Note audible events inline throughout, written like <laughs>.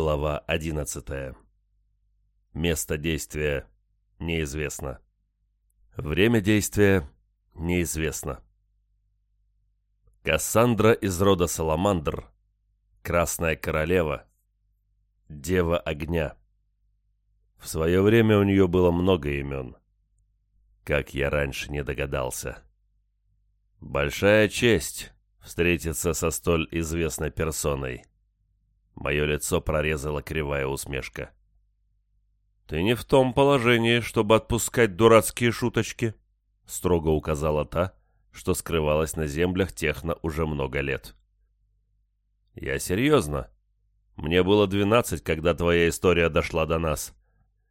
Глава 11. Место действия неизвестно. Время действия неизвестно. Кассандра из рода Саламандр, Красная Королева, Дева Огня. В свое время у нее было много имен. Как я раньше не догадался. Большая честь встретиться со столь известной персоной. Мое лицо прорезала кривая усмешка. «Ты не в том положении, чтобы отпускать дурацкие шуточки», — строго указала та, что скрывалась на землях Техно уже много лет. «Я серьезно. Мне было двенадцать, когда твоя история дошла до нас.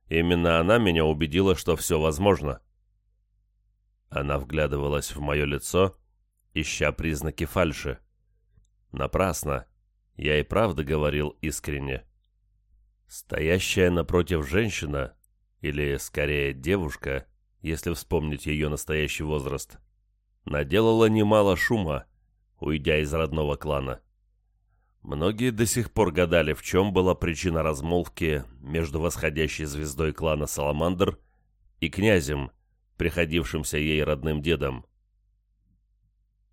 Именно она меня убедила, что все возможно». Она вглядывалась в мое лицо, ища признаки фальши. Напрасно. Я и правда говорил искренне. Стоящая напротив женщина, или скорее девушка, если вспомнить ее настоящий возраст, наделала немало шума, уйдя из родного клана. Многие до сих пор гадали, в чем была причина размолвки между восходящей звездой клана Саламандр и князем, приходившимся ей родным дедом.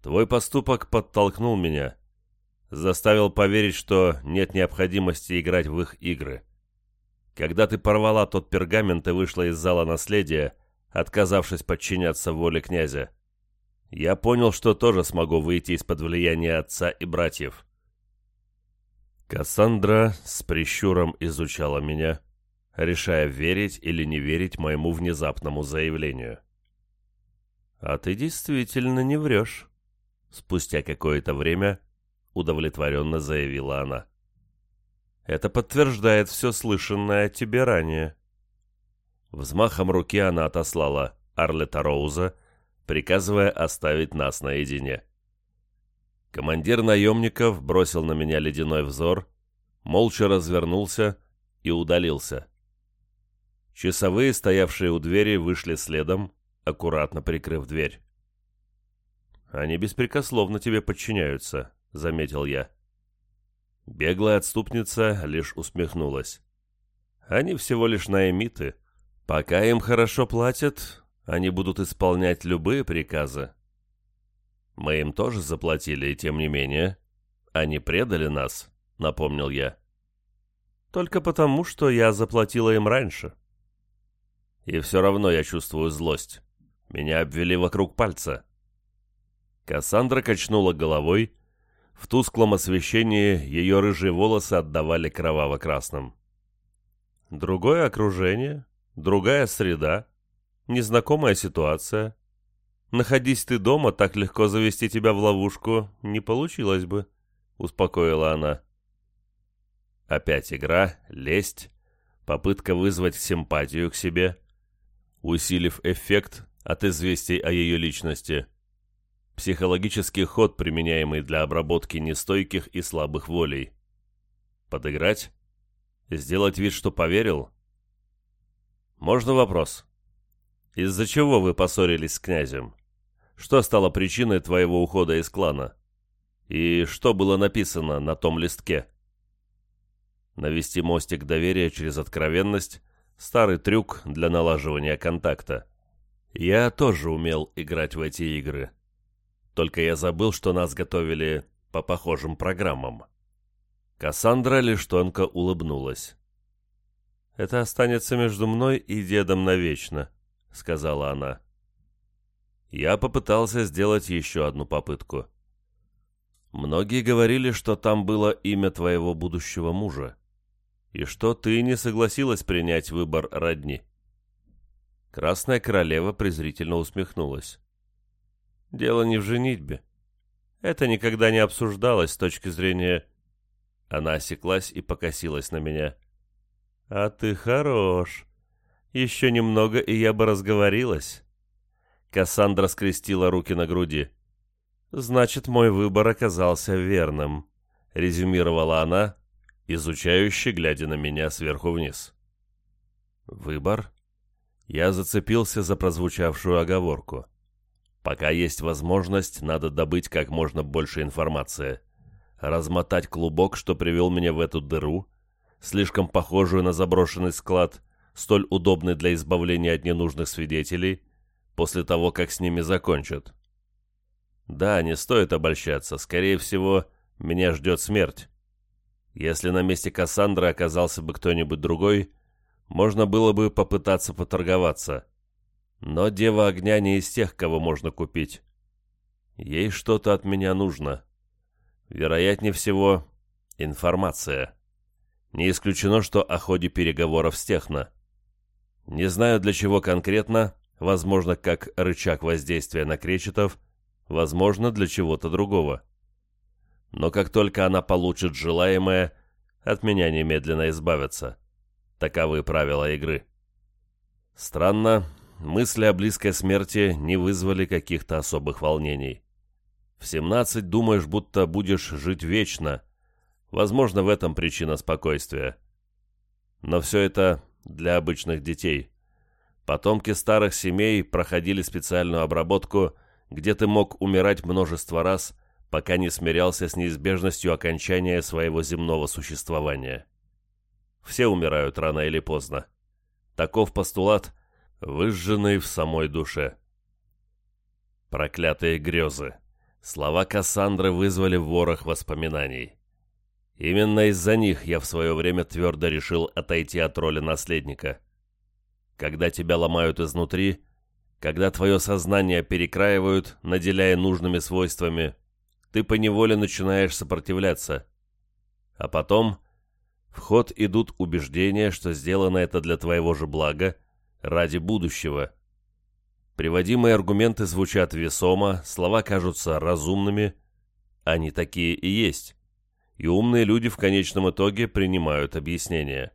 «Твой поступок подтолкнул меня», заставил поверить, что нет необходимости играть в их игры. Когда ты порвала тот пергамент и вышла из зала наследия, отказавшись подчиняться воле князя, я понял, что тоже смогу выйти из-под влияния отца и братьев. Кассандра с прищуром изучала меня, решая, верить или не верить моему внезапному заявлению. «А ты действительно не врешь», — спустя какое-то время удовлетворенно заявила она. Это подтверждает все слышанное о тебе ранее. Взмахом руки она отослала Арлета Роуза, приказывая оставить нас наедине. Командир наемников бросил на меня ледяной взор, молча развернулся и удалился. Часовые, стоявшие у двери, вышли следом, аккуратно прикрыв дверь. «Они беспрекословно тебе подчиняются», заметил я. Беглая отступница лишь усмехнулась. Они всего лишь наэмиты. Пока им хорошо платят, они будут исполнять любые приказы. Мы им тоже заплатили, и тем не менее, они предали нас, напомнил я. Только потому, что я заплатила им раньше. И все равно я чувствую злость. Меня обвели вокруг пальца. Кассандра качнула головой, в тусклом освещении ее рыжие волосы отдавали кроваво-красным. Другое окружение, другая среда, незнакомая ситуация. Находись ты дома, так легко завести тебя в ловушку не получилось бы, успокоила она. Опять игра, лесть, попытка вызвать симпатию к себе, усилив эффект от известий о ее личности – Психологический ход, применяемый для обработки нестойких и слабых волей. Подыграть? Сделать вид, что поверил? Можно вопрос? Из-за чего вы поссорились с князем? Что стало причиной твоего ухода из клана? И что было написано на том листке? Навести мостик доверия через откровенность – старый трюк для налаживания контакта. Я тоже умел играть в эти игры. Только я забыл, что нас готовили по похожим программам. Кассандра лишь тонко улыбнулась. «Это останется между мной и дедом навечно», — сказала она. Я попытался сделать еще одну попытку. Многие говорили, что там было имя твоего будущего мужа, и что ты не согласилась принять выбор родни. Красная королева презрительно усмехнулась. Дело не в женитьбе. Это никогда не обсуждалось с точки зрения... Она осеклась и покосилась на меня. «А ты хорош. Еще немного, и я бы разговорилась». Кассандра скрестила руки на груди. «Значит, мой выбор оказался верным», — резюмировала она, изучающе глядя на меня сверху вниз. «Выбор?» Я зацепился за прозвучавшую оговорку. Пока есть возможность, надо добыть как можно больше информации. Размотать клубок, что привел меня в эту дыру, слишком похожую на заброшенный склад, столь удобный для избавления от ненужных свидетелей, после того, как с ними закончат. Да, не стоит обольщаться, скорее всего, меня ждет смерть. Если на месте Кассандры оказался бы кто-нибудь другой, можно было бы попытаться поторговаться. Но Дева Огня не из тех, кого можно купить. Ей что-то от меня нужно. Вероятнее всего, информация. Не исключено, что о ходе переговоров с Техно. Не знаю для чего конкретно, возможно, как рычаг воздействия на кречетов, возможно, для чего-то другого. Но как только она получит желаемое, от меня немедленно избавятся. Таковы правила игры. Странно, мысли о близкой смерти не вызвали каких-то особых волнений. В 17 думаешь, будто будешь жить вечно. Возможно, в этом причина спокойствия. Но все это для обычных детей. Потомки старых семей проходили специальную обработку, где ты мог умирать множество раз, пока не смирялся с неизбежностью окончания своего земного существования. Все умирают рано или поздно. Таков постулат, выжженный в самой душе. Проклятые грезы. Слова Кассандры вызвали ворох воспоминаний. Именно из-за них я в свое время твердо решил отойти от роли наследника. Когда тебя ломают изнутри, когда твое сознание перекраивают, наделяя нужными свойствами, ты поневоле начинаешь сопротивляться. А потом в ход идут убеждения, что сделано это для твоего же блага, ради будущего – Приводимые аргументы звучат весомо, слова кажутся разумными. Они такие и есть. И умные люди в конечном итоге принимают объяснения.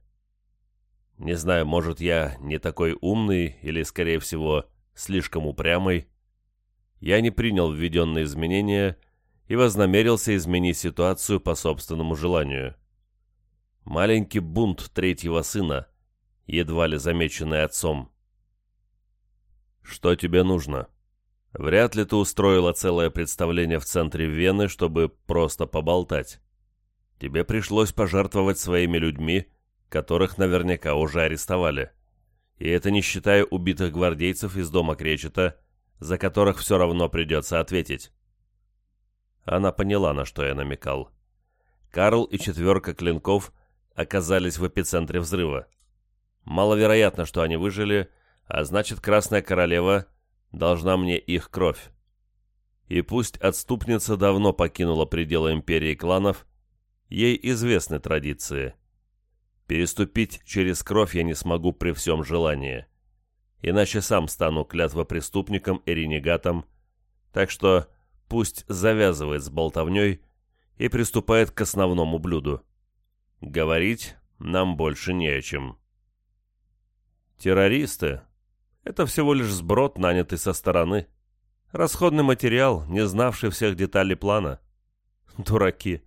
Не знаю, может, я не такой умный или, скорее всего, слишком упрямый. Я не принял введенные изменения и вознамерился изменить ситуацию по собственному желанию. Маленький бунт третьего сына, едва ли замеченный отцом, «Что тебе нужно?» «Вряд ли ты устроила целое представление в центре Вены, чтобы просто поболтать. Тебе пришлось пожертвовать своими людьми, которых наверняка уже арестовали. И это не считая убитых гвардейцев из дома Кречета, за которых все равно придется ответить». Она поняла, на что я намекал. Карл и четверка клинков оказались в эпицентре взрыва. Маловероятно, что они выжили, а значит, Красная Королева должна мне их кровь. И пусть отступница давно покинула пределы империи кланов, ей известны традиции. Переступить через кровь я не смогу при всем желании, иначе сам стану клятвопреступником и ренегатом, так что пусть завязывает с болтовней и приступает к основному блюду. Говорить нам больше не о чем. Террористы, это всего лишь сброд, нанятый со стороны. Расходный материал, не знавший всех деталей плана. Дураки.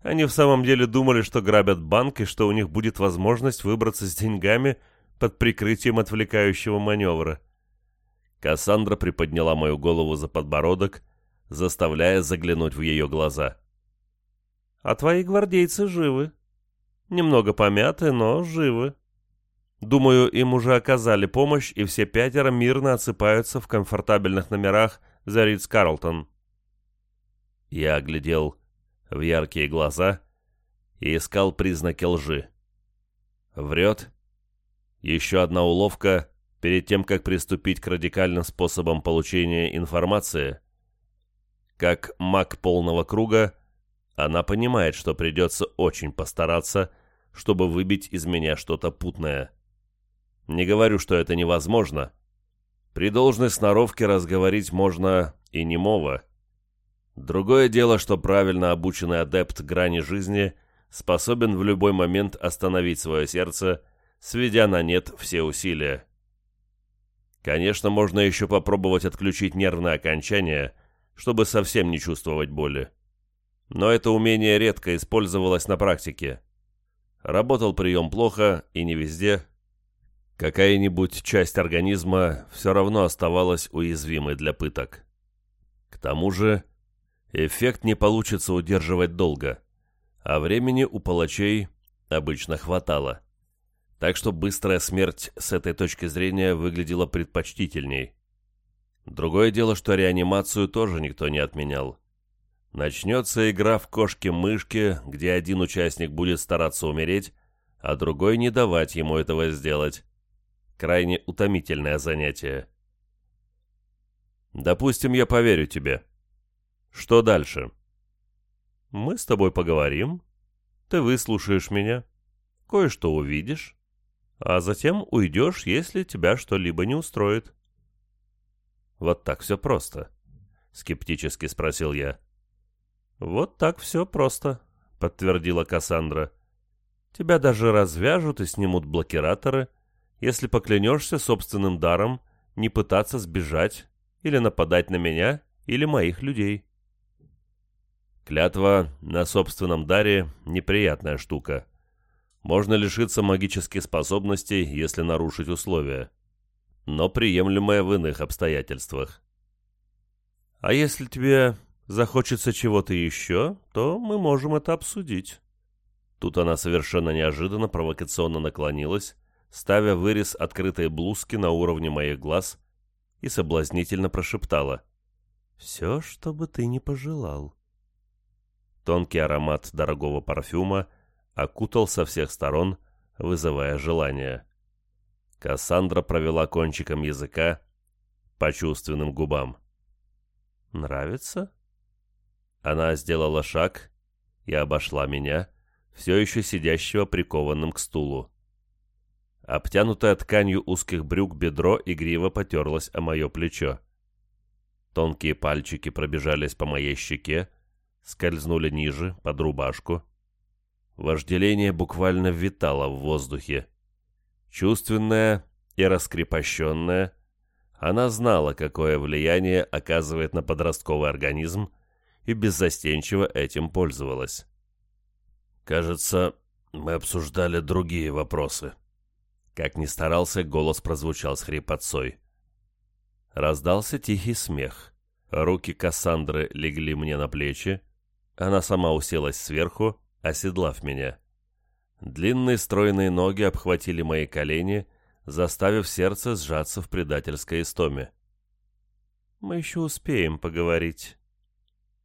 Они в самом деле думали, что грабят банк и что у них будет возможность выбраться с деньгами под прикрытием отвлекающего маневра. Кассандра приподняла мою голову за подбородок, заставляя заглянуть в ее глаза. «А твои гвардейцы живы. Немного помяты, но живы. Думаю, им уже оказали помощь, и все пятеро мирно отсыпаются в комфортабельных номерах за Ридс Карлтон. Я оглядел в яркие глаза и искал признаки лжи. Врет. Еще одна уловка перед тем, как приступить к радикальным способам получения информации. Как маг полного круга, она понимает, что придется очень постараться, чтобы выбить из меня что-то путное. Не говорю, что это невозможно. При должной сноровке разговорить можно и немого. Другое дело, что правильно обученный адепт грани жизни способен в любой момент остановить свое сердце, сведя на нет все усилия. Конечно, можно еще попробовать отключить нервное окончание, чтобы совсем не чувствовать боли. Но это умение редко использовалось на практике. Работал прием плохо и не везде, Какая-нибудь часть организма все равно оставалась уязвимой для пыток. К тому же, эффект не получится удерживать долго, а времени у палачей обычно хватало. Так что быстрая смерть с этой точки зрения выглядела предпочтительней. Другое дело, что реанимацию тоже никто не отменял. Начнется игра в кошки-мышки, где один участник будет стараться умереть, а другой не давать ему этого сделать. Крайне утомительное занятие. Допустим, я поверю тебе. Что дальше? Мы с тобой поговорим. Ты выслушаешь меня. Кое-что увидишь. А затем уйдешь, если тебя что-либо не устроит. Вот так все просто. Скептически спросил я. Вот так все просто, подтвердила Кассандра. Тебя даже развяжут и снимут блокираторы, если поклянешься собственным даром не пытаться сбежать или нападать на меня или моих людей. Клятва на собственном даре — неприятная штука. Можно лишиться магических способностей, если нарушить условия. Но приемлемая в иных обстоятельствах. А если тебе захочется чего-то еще, то мы можем это обсудить. Тут она совершенно неожиданно провокационно наклонилась, ставя вырез открытой блузки на уровне моих глаз и соблазнительно прошептала. «Все, что бы ты не пожелал». Тонкий аромат дорогого парфюма окутал со всех сторон, вызывая желание. Кассандра провела кончиком языка по чувственным губам. «Нравится?» Она сделала шаг и обошла меня, все еще сидящего прикованным к стулу. Обтянутая тканью узких брюк бедро игриво потерлось о мое плечо. Тонкие пальчики пробежались по моей щеке, скользнули ниже, под рубашку. Вожделение буквально витало в воздухе. Чувственная и раскрепощенная, она знала, какое влияние оказывает на подростковый организм, и беззастенчиво этим пользовалась. «Кажется, мы обсуждали другие вопросы». Как ни старался, голос прозвучал с хрипотцой. Раздался тихий смех. Руки Кассандры легли мне на плечи, она сама уселась сверху, оседлав меня. Длинные стройные ноги обхватили мои колени, заставив сердце сжаться в предательской истоме. «Мы еще успеем поговорить».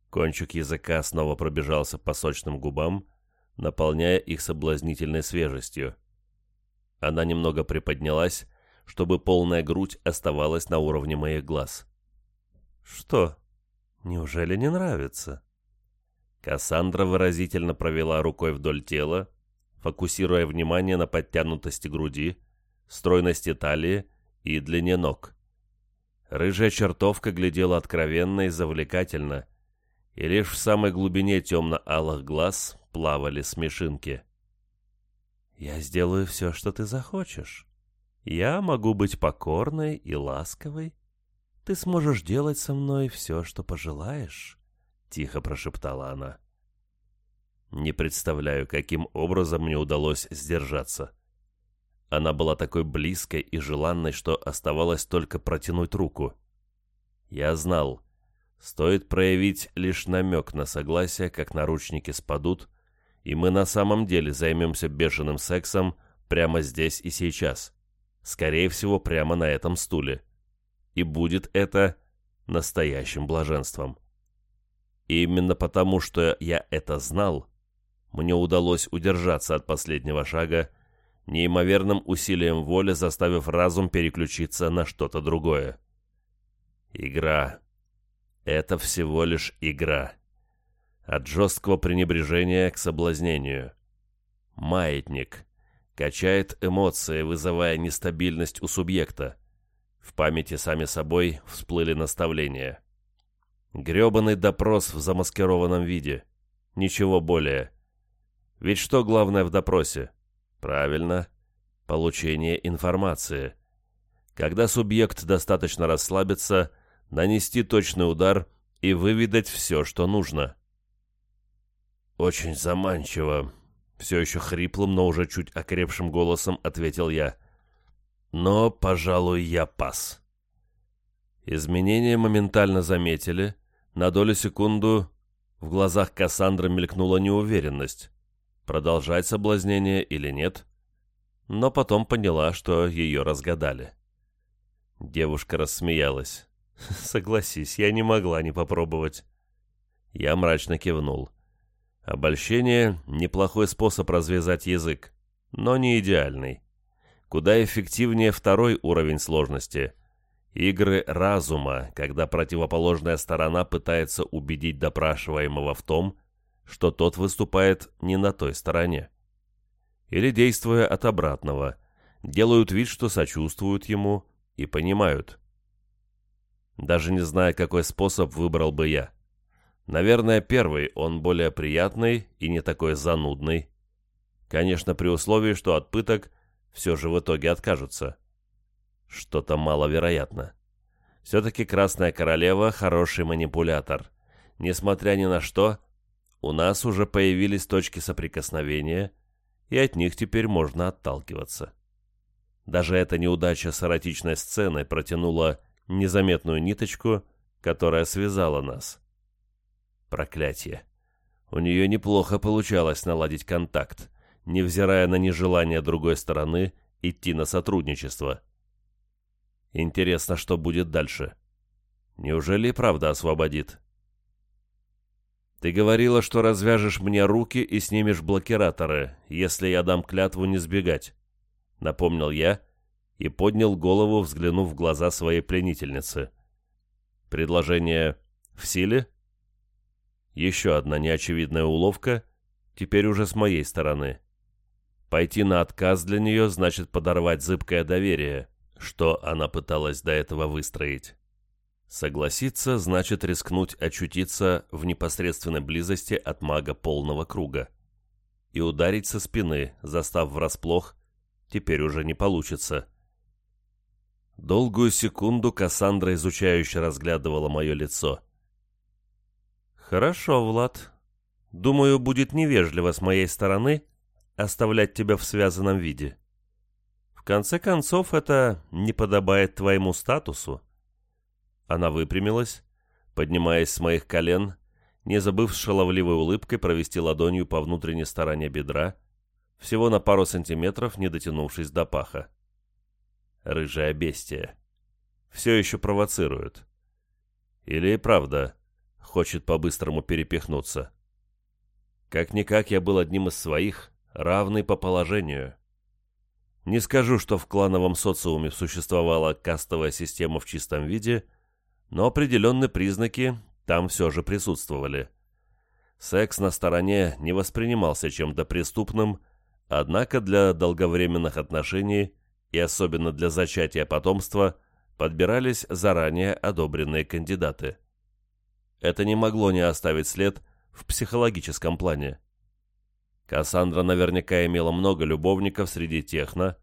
Кончик языка снова пробежался по сочным губам, наполняя их соблазнительной свежестью. Она немного приподнялась, чтобы полная грудь оставалась на уровне моих глаз. «Что, неужели не нравится?» Кассандра выразительно провела рукой вдоль тела, фокусируя внимание на подтянутости груди, стройности талии и длине ног. Рыжая чертовка глядела откровенно и завлекательно, и лишь в самой глубине темно-алых глаз плавали смешинки. «Я сделаю все, что ты захочешь. Я могу быть покорной и ласковой. Ты сможешь делать со мной все, что пожелаешь». — тихо прошептала она. Не представляю, каким образом мне удалось сдержаться. Она была такой близкой и желанной, что оставалось только протянуть руку. Я знал, стоит проявить лишь намек на согласие, как наручники спадут, и мы на самом деле займемся бешеным сексом прямо здесь и сейчас. Скорее всего, прямо на этом стуле. И будет это настоящим блаженством. И именно потому, что я это знал, мне удалось удержаться от последнего шага, неимоверным усилием воли заставив разум переключиться на что-то другое. Игра. Это всего лишь игра. От жесткого пренебрежения к соблазнению. Маятник. Качает эмоции, вызывая нестабильность у субъекта. В памяти сами собой всплыли наставления. Грёбаный допрос в замаскированном виде. Ничего более. Ведь что главное в допросе? Правильно, получение информации. Когда субъект достаточно расслабится, нанести точный удар и выведать все, что нужно. «Очень заманчиво», — все еще хриплым, но уже чуть окрепшим голосом ответил я. «Но, пожалуй, я пас». Изменения моментально заметили — на долю секунду в глазах Кассандры мелькнула неуверенность. продолжать соблазнение или нет, но потом поняла, что ее разгадали. Девушка рассмеялась. <laughs> «Согласись, я не могла не попробовать». Я мрачно кивнул. Обольщение – неплохой способ развязать язык, но не идеальный. Куда эффективнее второй уровень сложности – игры разума, когда противоположная сторона пытается убедить допрашиваемого в том, что тот выступает не на той стороне. Или, действуя от обратного, делают вид, что сочувствуют ему и понимают. Даже не зная, какой способ выбрал бы я. Наверное, первый, он более приятный и не такой занудный. Конечно, при условии, что от пыток все же в итоге откажутся. Что-то маловероятно. Все-таки Красная Королева – хороший манипулятор. Несмотря ни на что, у нас уже появились точки соприкосновения, и от них теперь можно отталкиваться. Даже эта неудача с эротичной сценой протянула незаметную ниточку, которая связала нас. Проклятие. У нее неплохо получалось наладить контакт, невзирая на нежелание другой стороны идти на сотрудничество. Интересно, что будет дальше. Неужели правда освободит? Ты говорила, что развяжешь мне руки и снимешь блокираторы, если я дам клятву не сбегать. Напомнил я и поднял голову, взглянув в глаза своей пленительницы. Предложение в силе? Еще одна неочевидная уловка, теперь уже с моей стороны. Пойти на отказ для нее значит подорвать зыбкое доверие, что она пыталась до этого выстроить. Согласиться значит рискнуть очутиться в непосредственной близости от мага полного круга. И ударить со спины, застав врасплох, теперь уже не получится. Долгую секунду Кассандра изучающе разглядывала мое лицо. «Хорошо, Влад. Думаю, будет невежливо с моей стороны оставлять тебя в связанном виде. В конце концов, это не подобает твоему статусу». Она выпрямилась, поднимаясь с моих колен, не забыв с шаловливой улыбкой провести ладонью по внутренней стороне бедра, всего на пару сантиметров, не дотянувшись до паха. Рыжая бестия. Все еще провоцирует. Или и правда хочет по-быстрому перепихнуться. Как-никак я был одним из своих, равный по положению. Не скажу, что в клановом социуме существовала кастовая система в чистом виде – но определенные признаки там все же присутствовали. Секс на стороне не воспринимался чем-то преступным, однако для долговременных отношений и особенно для зачатия потомства подбирались заранее одобренные кандидаты. Это не могло не оставить след в психологическом плане. Кассандра наверняка имела много любовников среди техно,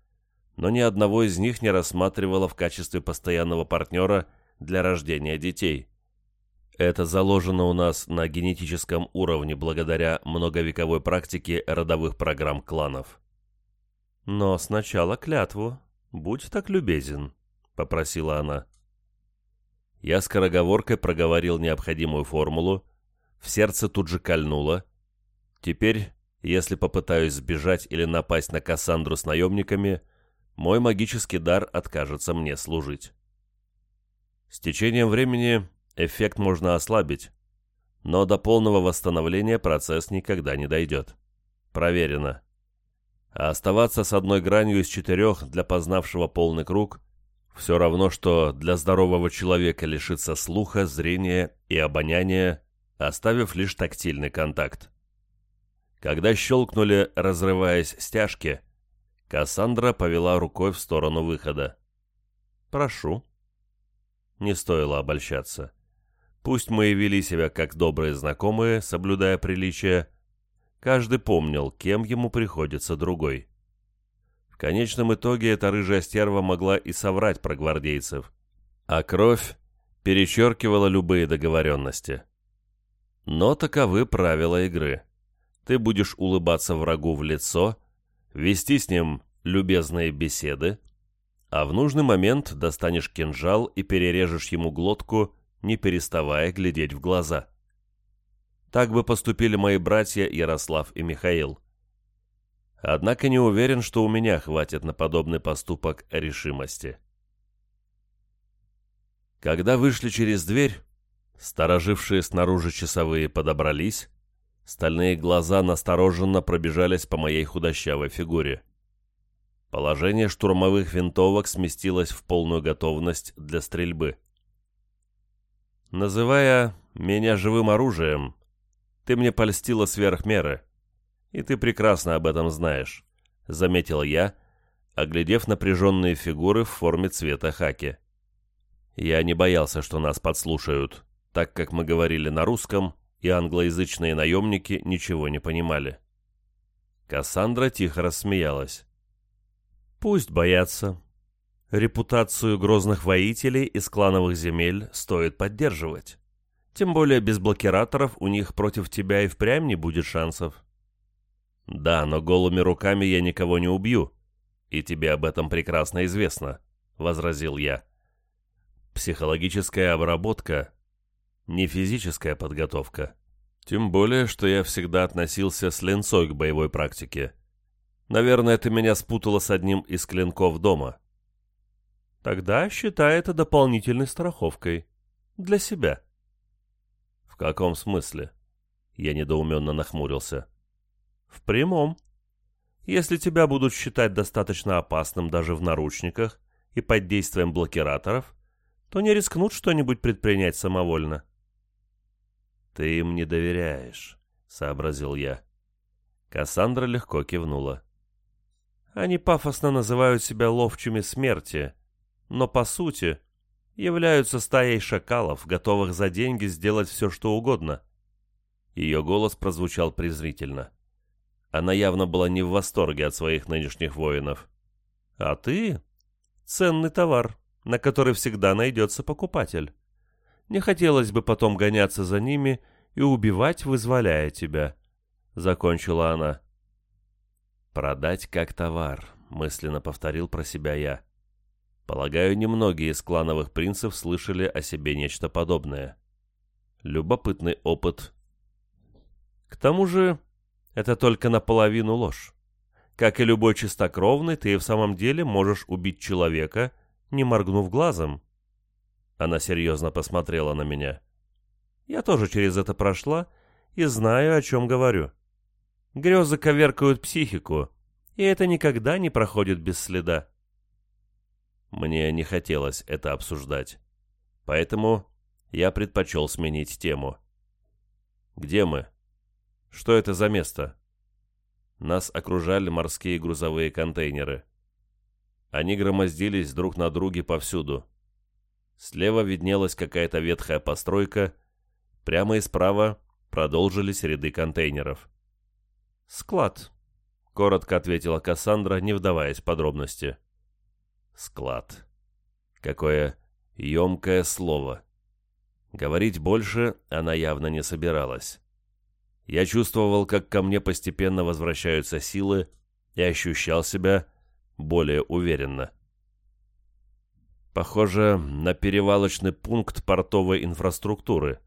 но ни одного из них не рассматривала в качестве постоянного партнера – для рождения детей. Это заложено у нас на генетическом уровне благодаря многовековой практике родовых программ кланов. «Но сначала клятву. Будь так любезен», — попросила она. Я скороговоркой проговорил необходимую формулу, в сердце тут же кольнуло. Теперь, если попытаюсь сбежать или напасть на Кассандру с наемниками, мой магический дар откажется мне служить. С течением времени эффект можно ослабить, но до полного восстановления процесс никогда не дойдет. Проверено. А оставаться с одной гранью из четырех для познавшего полный круг все равно, что для здорового человека лишиться слуха, зрения и обоняния, оставив лишь тактильный контакт. Когда щелкнули, разрываясь стяжки, Кассандра повела рукой в сторону выхода. «Прошу». Не стоило обольщаться. Пусть мы и вели себя как добрые знакомые, соблюдая приличия, каждый помнил, кем ему приходится другой. Конечном итоге эта рыжая стерва могла и соврать про гвардейцев, а кровь перечеркивала любые договоренности. Но таковы правила игры. Ты будешь улыбаться врагу в лицо, вести с ним любезные беседы, а в нужный момент достанешь кинжал и перережешь ему глотку, не переставая глядеть в глаза. Так бы поступили мои братья Ярослав и Михаил. Однако не уверен, что у меня хватит на подобный поступок решимости. Когда вышли через дверь, сторожившие снаружи часовые подобрались, стальные глаза настороженно пробежались по моей худощавой фигуре. Положение штурмовых винтовок сместилось в полную готовность для стрельбы. Называя меня живым оружием, ты мне польстила сверх меры, и ты прекрасно об этом знаешь», — заметил я, оглядев напряженные фигуры в форме цвета хаки. Я не боялся, что нас подслушают, так как мы говорили на русском, и англоязычные наемники ничего не понимали. Кассандра тихо рассмеялась. «Пусть боятся. Репутацию грозных воителей из клановых земель стоит поддерживать. Тем более без блокираторов у них против тебя и впрямь не будет шансов. Да, но голыми руками я никого не убью, и тебе об этом прекрасно известно, возразил я. Психологическая обработка не физическая подготовка. Тем более, что я всегда относился с ленцой к боевой практике. Наверное, ты меня спутала с одним из клинков дома. Тогда считай это дополнительной страховкой. Для себя. «В каком смысле?» Я недоуменно нахмурился. «В прямом. Если тебя будут считать достаточно опасным даже в наручниках и под действием блокираторов, то не рискнут что-нибудь предпринять самовольно». «Ты им не доверяешь», — сообразил я. Кассандра легко кивнула. «Они пафосно называют себя ловчими смерти, но по сути являются стаей шакалов, готовых за деньги сделать все, что угодно. Ее голос прозвучал презрительно. Она явно была не в восторге от своих нынешних воинов. «А ты — ценный товар, на который всегда найдется покупатель. Не хотелось бы потом гоняться за ними и убивать, вызволяя тебя», — закончила она. «Продать как товар», — мысленно повторил про себя я. Полагаю, немногие из клановых принцев слышали о себе нечто подобное. Любопытный опыт. К тому же, это только наполовину ложь. Как и любой чистокровный, ты в самом деле можешь убить человека, не моргнув глазом. Она серьезно посмотрела на меня. Я тоже через это прошла и знаю, о чем говорю. Грезы коверкают психику, и это никогда не проходит без следа. Мне не хотелось это обсуждать. Поэтому я предпочел сменить тему. «Где мы? Что это за место?» Нас окружали морские грузовые контейнеры. Они громоздились друг на друге повсюду. Слева виднелась какая-то ветхая постройка, прямо и справа продолжились ряды контейнеров. «Склад», — коротко ответила Кассандра, не вдаваясь в подробности. Склад. Какое емкое слово. Говорить больше она явно не собиралась. Я чувствовал, как ко мне постепенно возвращаются силы и ощущал себя более уверенно. Похоже на перевалочный пункт портовой инфраструктуры,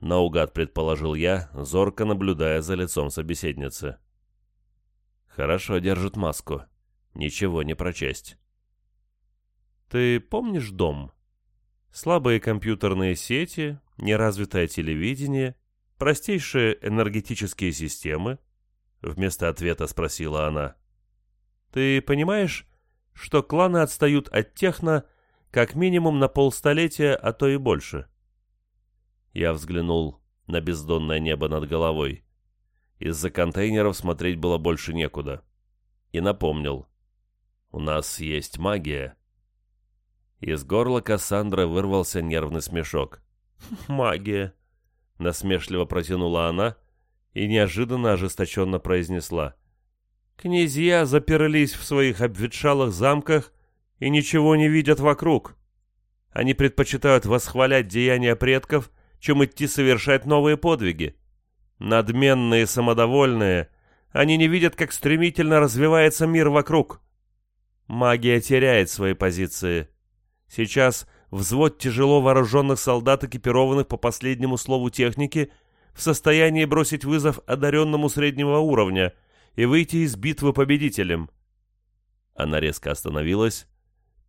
наугад предположил я, зорко наблюдая за лицом собеседницы. Хорошо держит маску. Ничего не прочесть. Ты помнишь дом? Слабые компьютерные сети, неразвитое телевидение, простейшие энергетические системы? Вместо ответа спросила она. Ты понимаешь, что кланы отстают от техно как минимум на полстолетия, а то и больше? Я взглянул на бездонное небо над головой. Из-за контейнеров смотреть было больше некуда. И напомнил. У нас есть магия. Из горла Кассандры вырвался нервный смешок. «Магия!» — насмешливо протянула она и неожиданно ожесточенно произнесла. «Князья заперлись в своих обветшалых замках и ничего не видят вокруг. Они предпочитают восхвалять деяния предков, чем идти совершать новые подвиги. Надменные, самодовольные, они не видят, как стремительно развивается мир вокруг. Магия теряет свои позиции». Сейчас взвод тяжело вооруженных солдат, экипированных по последнему слову техники, в состоянии бросить вызов одаренному среднего уровня и выйти из битвы победителем. Она резко остановилась.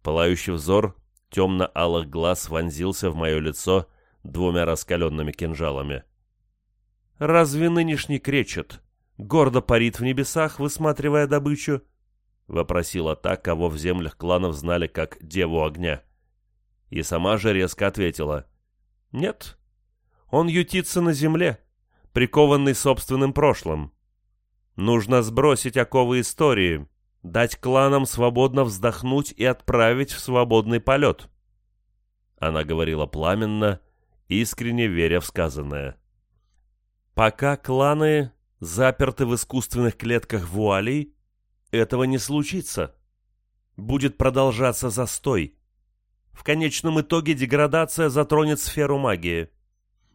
Пылающий взор темно-алых глаз вонзился в мое лицо двумя раскаленными кинжалами. «Разве нынешний кречет гордо парит в небесах, высматривая добычу?» — вопросила та, кого в землях кланов знали как Деву Огня. И сама же резко ответила. «Нет, он ютится на земле, прикованный собственным прошлым. Нужно сбросить оковы истории, дать кланам свободно вздохнуть и отправить в свободный полет». Она говорила пламенно, искренне веря в сказанное. «Пока кланы заперты в искусственных клетках вуалей, этого не случится. Будет продолжаться застой. В конечном итоге деградация затронет сферу магии.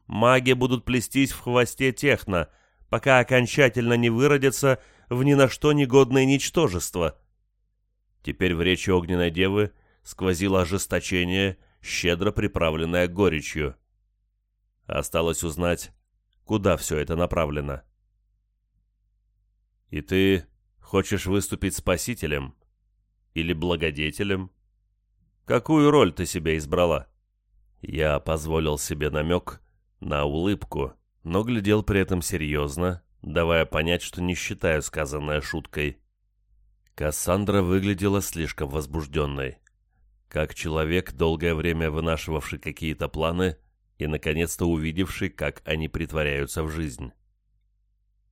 Маги будут плестись в хвосте техно, пока окончательно не выродятся в ни на что негодное ничтожество. Теперь в речи огненной девы сквозило ожесточение, щедро приправленное горечью. Осталось узнать, куда все это направлено. «И ты Хочешь выступить спасителем? Или благодетелем? Какую роль ты себе избрала?» Я позволил себе намек на улыбку, но глядел при этом серьезно, давая понять, что не считаю сказанное шуткой. Кассандра выглядела слишком возбужденной. Как человек, долгое время вынашивавший какие-то планы и, наконец-то, увидевший, как они притворяются в жизнь.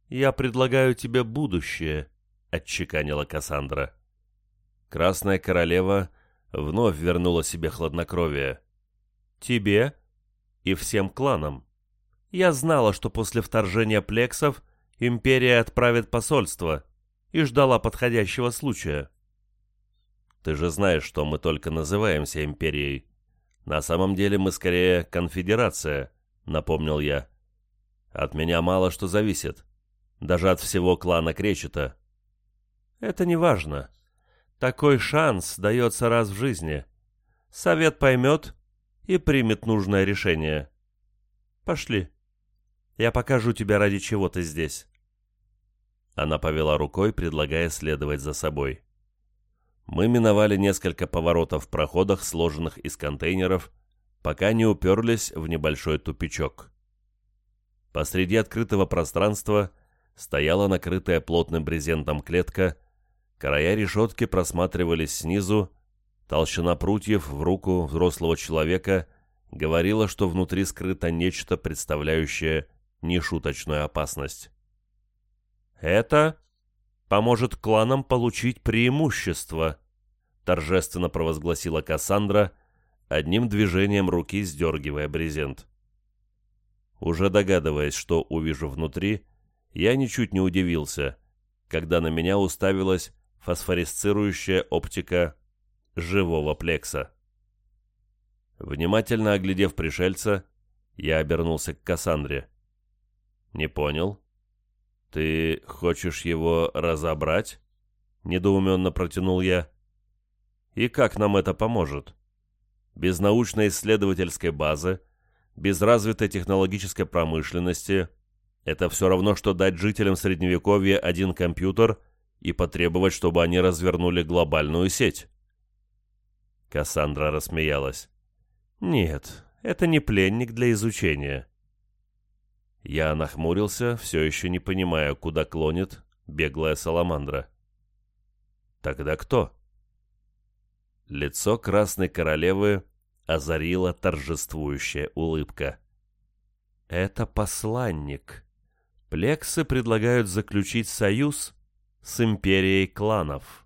«Я предлагаю тебе будущее», — отчеканила Кассандра. Красная королева вновь вернула себе хладнокровие. «Тебе и всем кланам. Я знала, что после вторжения плексов империя отправит посольство и ждала подходящего случая». «Ты же знаешь, что мы только называемся империей. На самом деле мы скорее конфедерация», — напомнил я. «От меня мало что зависит, даже от всего клана Кречета». Это не важно. Такой шанс дается раз в жизни. Совет поймет и примет нужное решение. Пошли. Я покажу тебе, ради чего ты здесь. Она повела рукой, предлагая следовать за собой. Мы миновали несколько поворотов в проходах, сложенных из контейнеров, пока не уперлись в небольшой тупичок. Посреди открытого пространства стояла накрытая плотным брезентом клетка Края решетки просматривались снизу, толщина прутьев в руку взрослого человека говорила, что внутри скрыто нечто, представляющее нешуточную опасность. «Это поможет кланам получить преимущество», торжественно провозгласила Кассандра, одним движением руки сдергивая брезент. Уже догадываясь, что увижу внутри, я ничуть не удивился, когда на меня уставилась фосфорисцирующая оптика живого плекса. Внимательно оглядев пришельца, я обернулся к Кассандре. «Не понял. Ты хочешь его разобрать?» — недоуменно протянул я. «И как нам это поможет? Без научно-исследовательской базы, без развитой технологической промышленности — это все равно, что дать жителям Средневековья один компьютер — и потребовать, чтобы они развернули глобальную сеть. Кассандра рассмеялась. «Нет, это не пленник для изучения». Я нахмурился, все еще не понимая, куда клонит беглая саламандра. «Тогда кто?» Лицо Красной Королевы озарила торжествующая улыбка. «Это посланник. Плексы предлагают заключить союз с империей кланов.